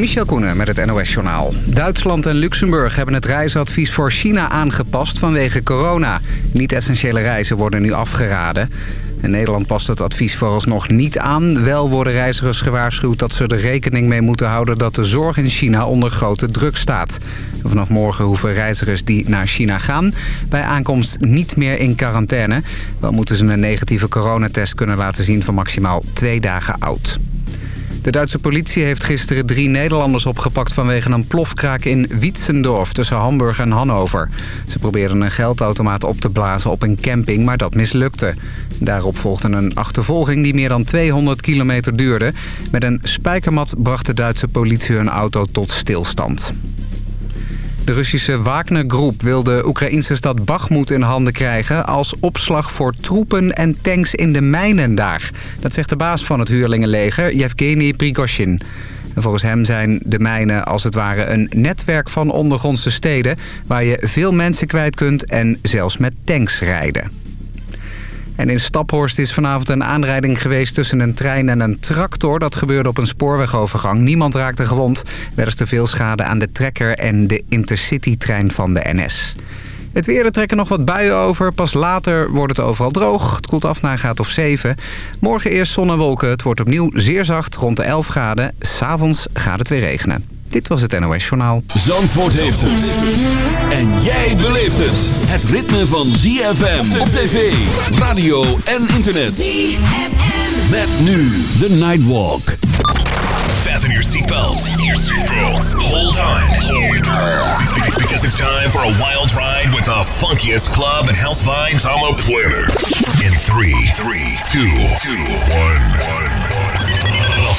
Michel Koenen met het NOS-journaal. Duitsland en Luxemburg hebben het reisadvies voor China aangepast vanwege corona. Niet-essentiële reizen worden nu afgeraden. In Nederland past het advies vooralsnog niet aan. Wel worden reizigers gewaarschuwd dat ze er rekening mee moeten houden... dat de zorg in China onder grote druk staat. Vanaf morgen hoeven reizigers die naar China gaan... bij aankomst niet meer in quarantaine. Wel moeten ze een negatieve coronatest kunnen laten zien van maximaal twee dagen oud. De Duitse politie heeft gisteren drie Nederlanders opgepakt... vanwege een plofkraak in Wietzendorf tussen Hamburg en Hannover. Ze probeerden een geldautomaat op te blazen op een camping, maar dat mislukte. Daarop volgde een achtervolging die meer dan 200 kilometer duurde. Met een spijkermat bracht de Duitse politie hun auto tot stilstand. De Russische Wagner-groep wil de Oekraïnse stad Bakhmut in handen krijgen... als opslag voor troepen en tanks in de mijnen daar. Dat zegt de baas van het huurlingenleger, Yevgeny Prigozhin. En volgens hem zijn de mijnen als het ware een netwerk van ondergrondse steden... waar je veel mensen kwijt kunt en zelfs met tanks rijden. En in Staphorst is vanavond een aanrijding geweest tussen een trein en een tractor. Dat gebeurde op een spoorwegovergang. Niemand raakte gewond. Er is te veel schade aan de trekker en de Intercity-trein van de NS. Het weer, er trekken nog wat buien over. Pas later wordt het overal droog. Het koelt af naar graad of 7. Morgen eerst zon en wolken. Het wordt opnieuw zeer zacht, rond de 11 graden. S'avonds gaat het weer regenen. Dit was het NOS Journaal. Zandvoort heeft het. En jij beleeft het. Het ritme van ZFM op tv, radio en internet. ZFM. Met nu the Nightwalk. Fasten your seatbelts. Hold on. Because it's time for a wild ride with the funkiest club and house vibes on the planet. In 3, 3, 2, 2, 1, 1.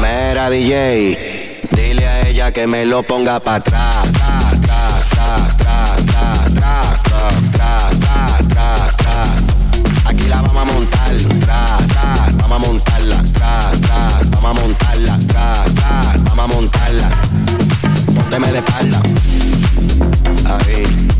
Mera DJ, dile a ella que me lo ponga para atrás montarla. Pónteme de espalda. Ahí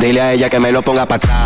Dile a ella que me lo ponga para atrás.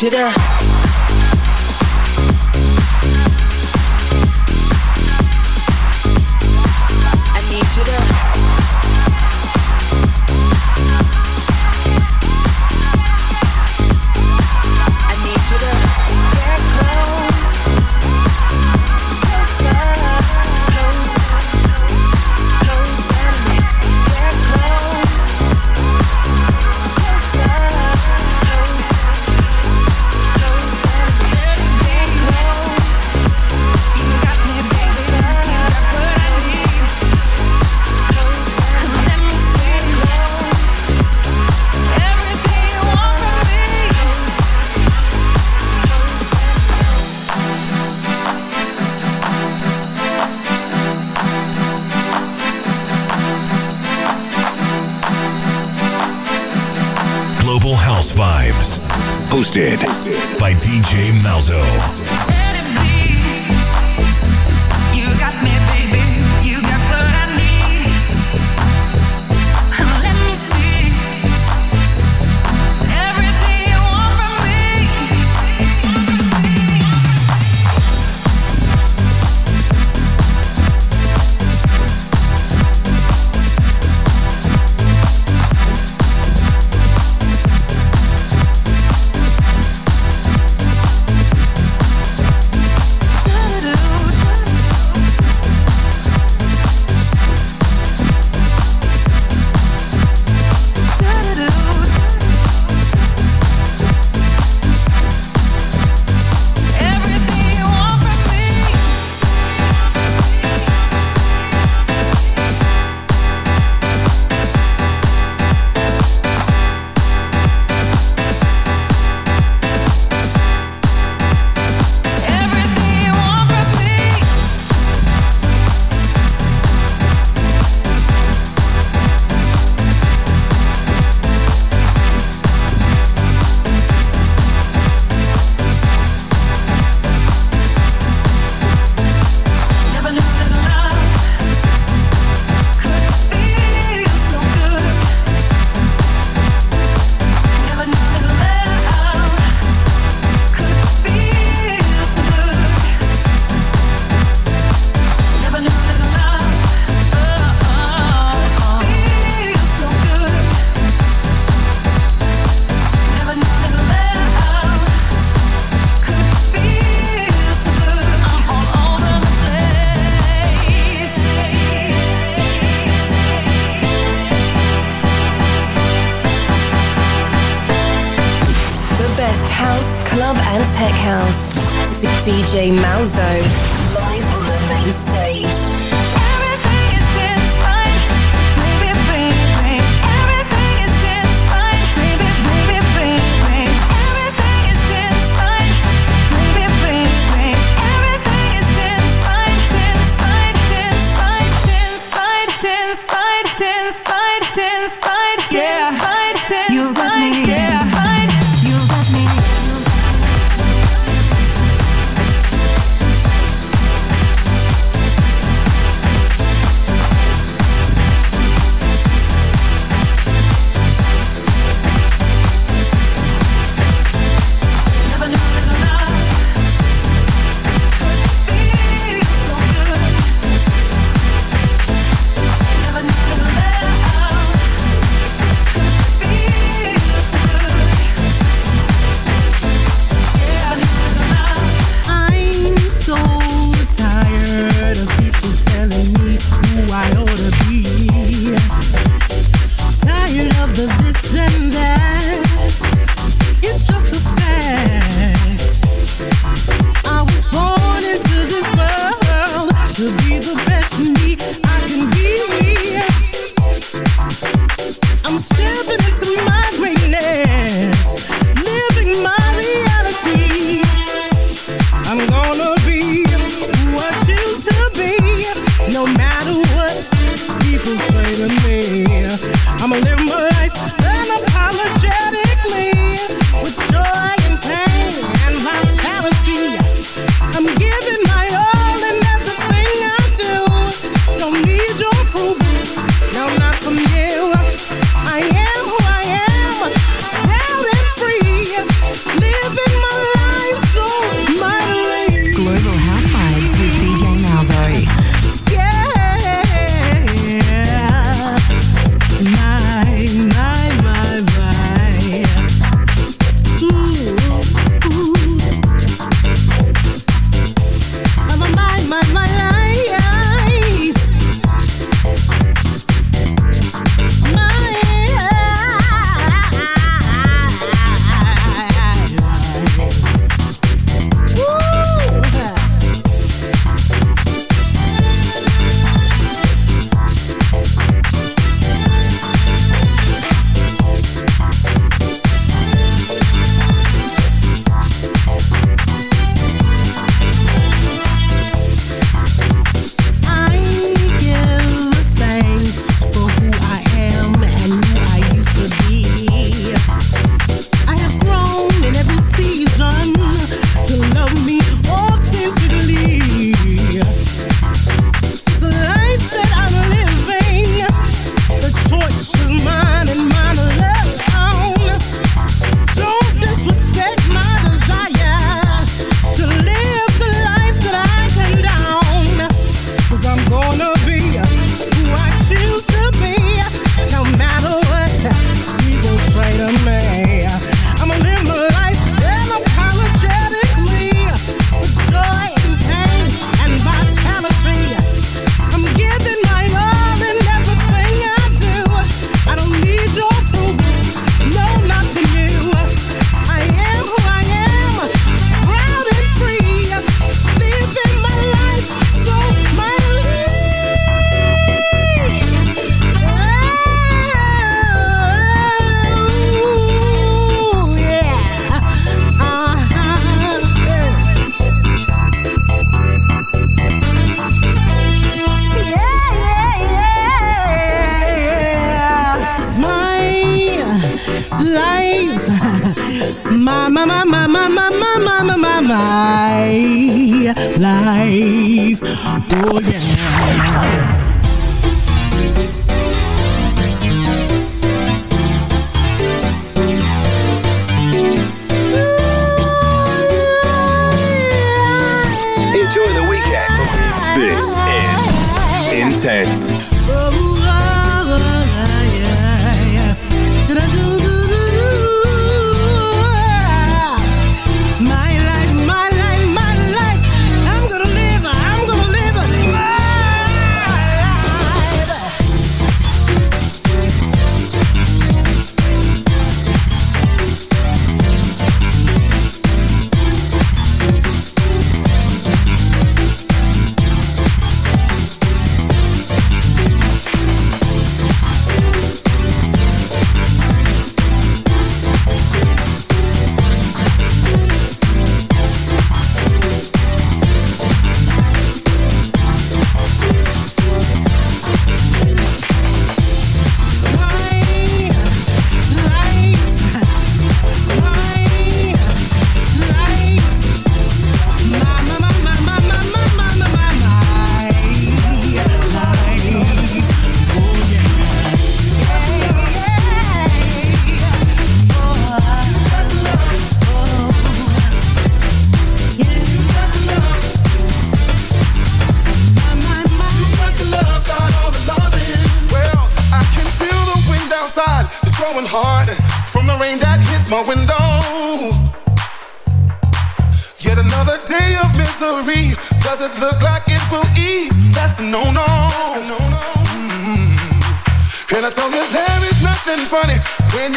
to out. DJ Malzo. I'm stepping into my grave.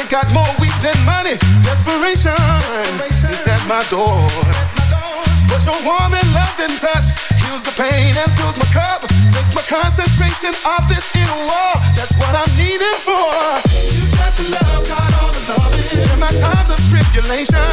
I got more weed than money. Desperation is at my door. But your warm and loving touch heals the pain and fills my cup. Takes my concentration off this inner wall. That's what I'm needing for. You got the love, got all the love in my times of tribulation.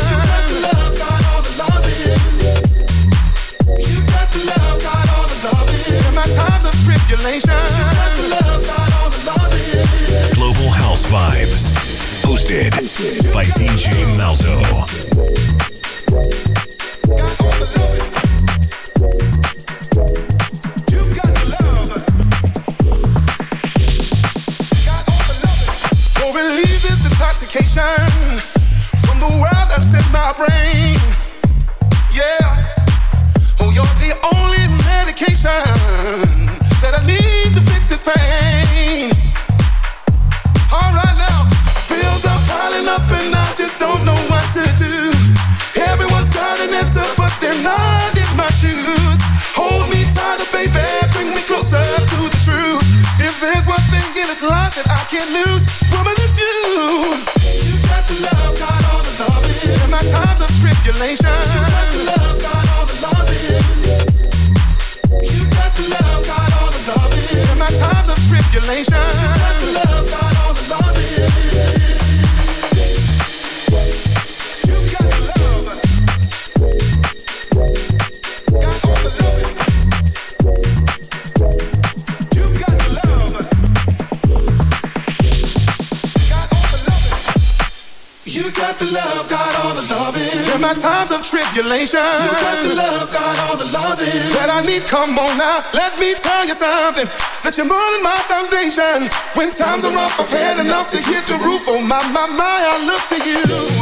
Come on now, let me tell you something. That you're more than my foundation. When times are rough, I've had enough to hit the roof. Oh my, my, my, I look to you.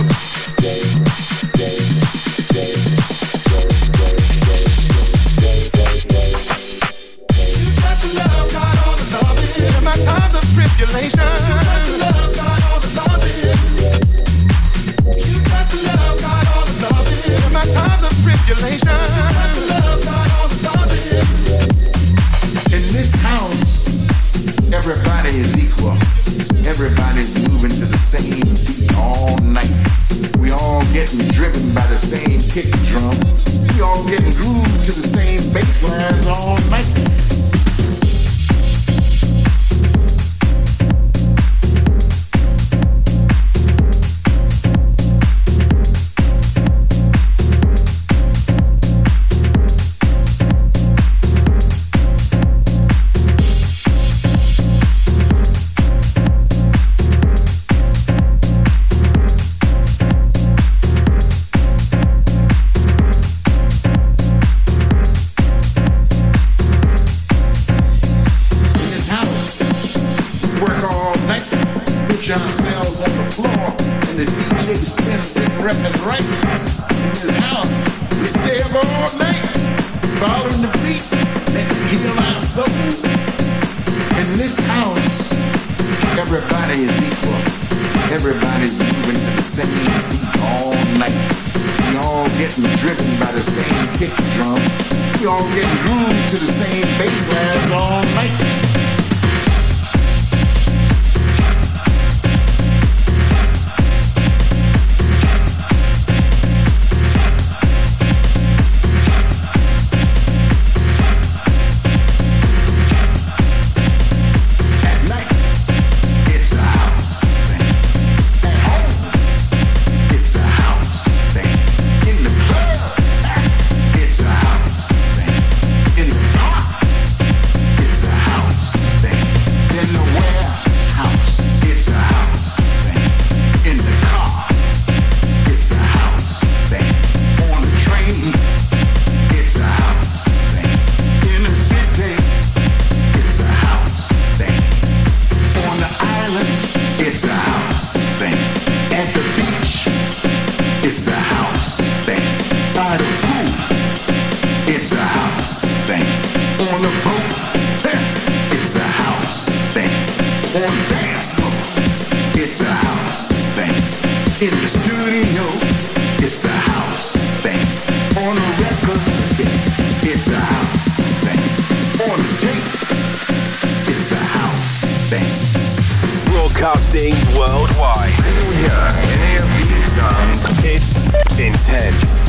broadcasting worldwide. If you hear any of these songs, it's intense.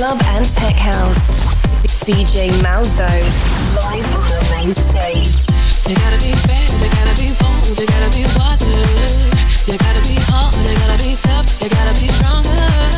club and tech house. DJ Malzo live on the main stage. You gotta be bad, you gotta be bold, you gotta be wiser. You gotta be hard, you gotta be tough, you gotta be stronger.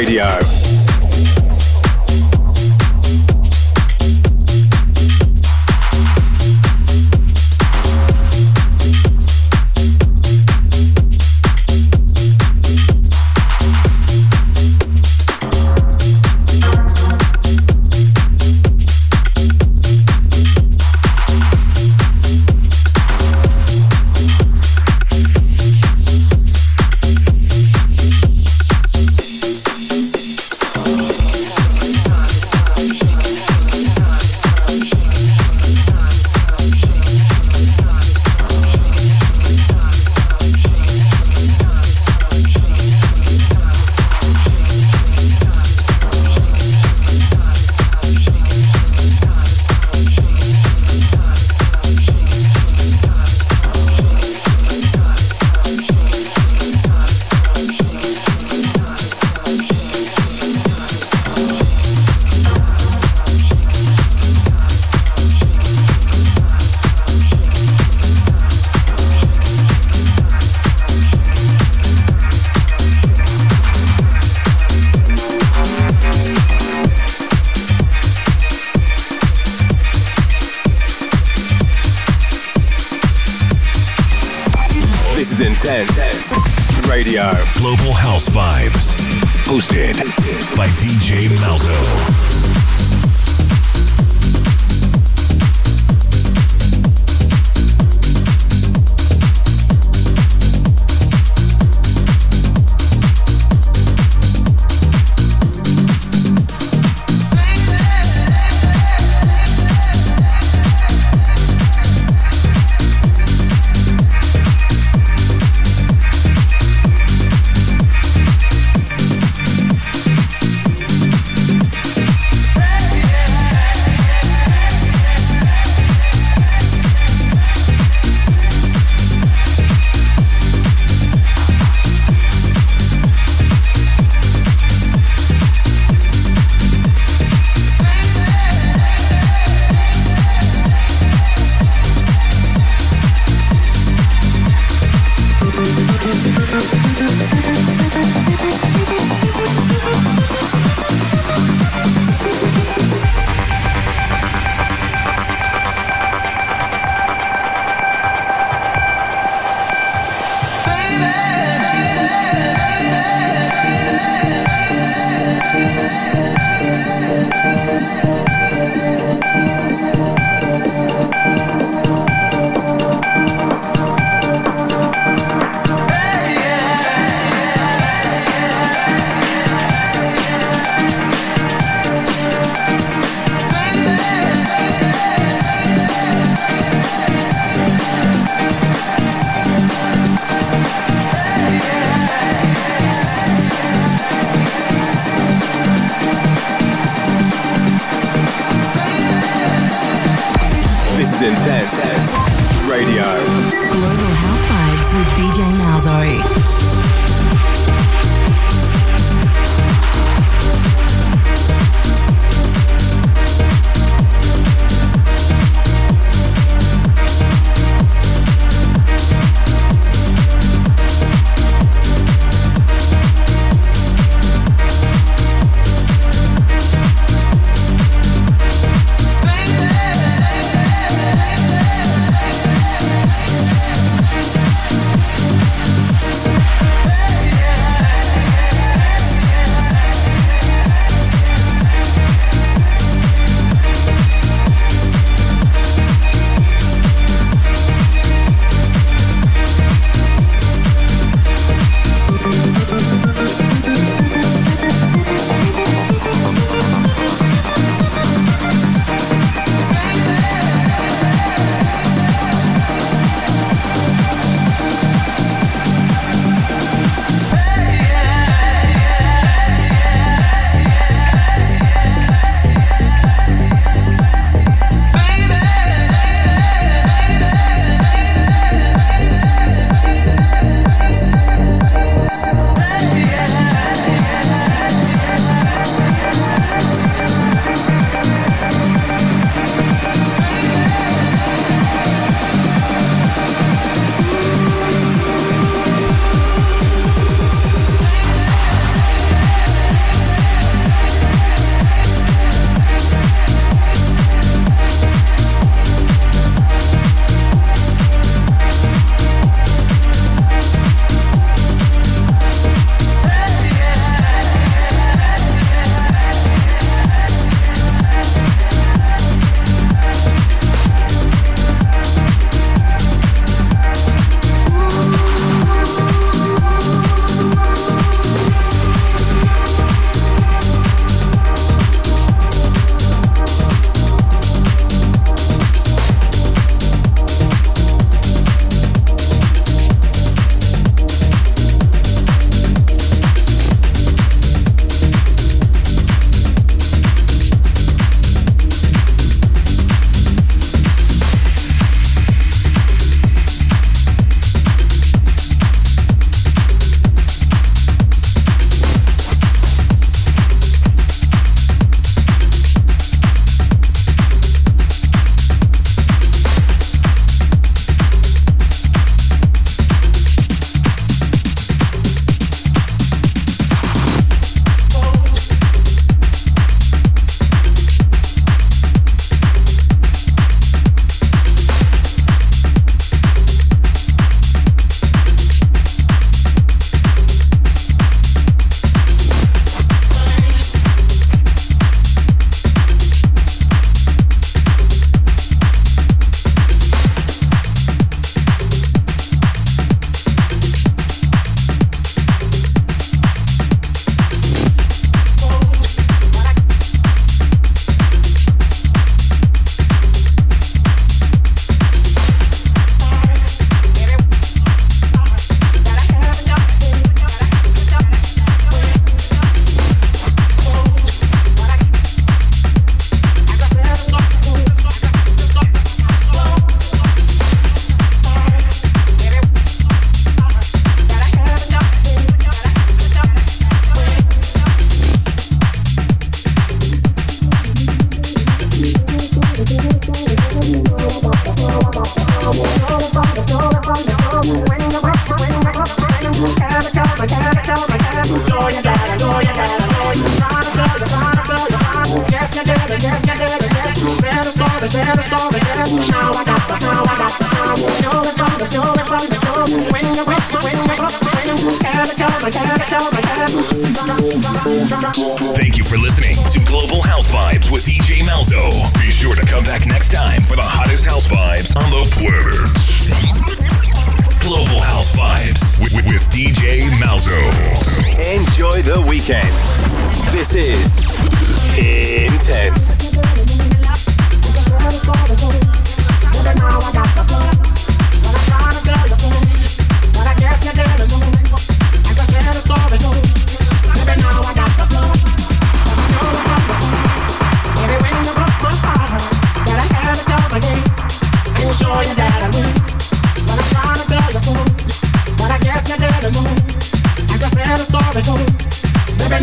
Radio. Hosted by DJ Malzo.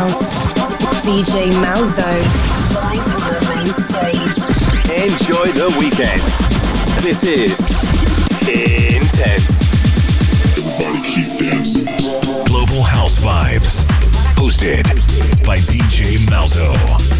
house. DJ Malzo. Enjoy the weekend. This is Intense. Everybody keep dancing. Global House Vibes. Hosted by DJ Malzo.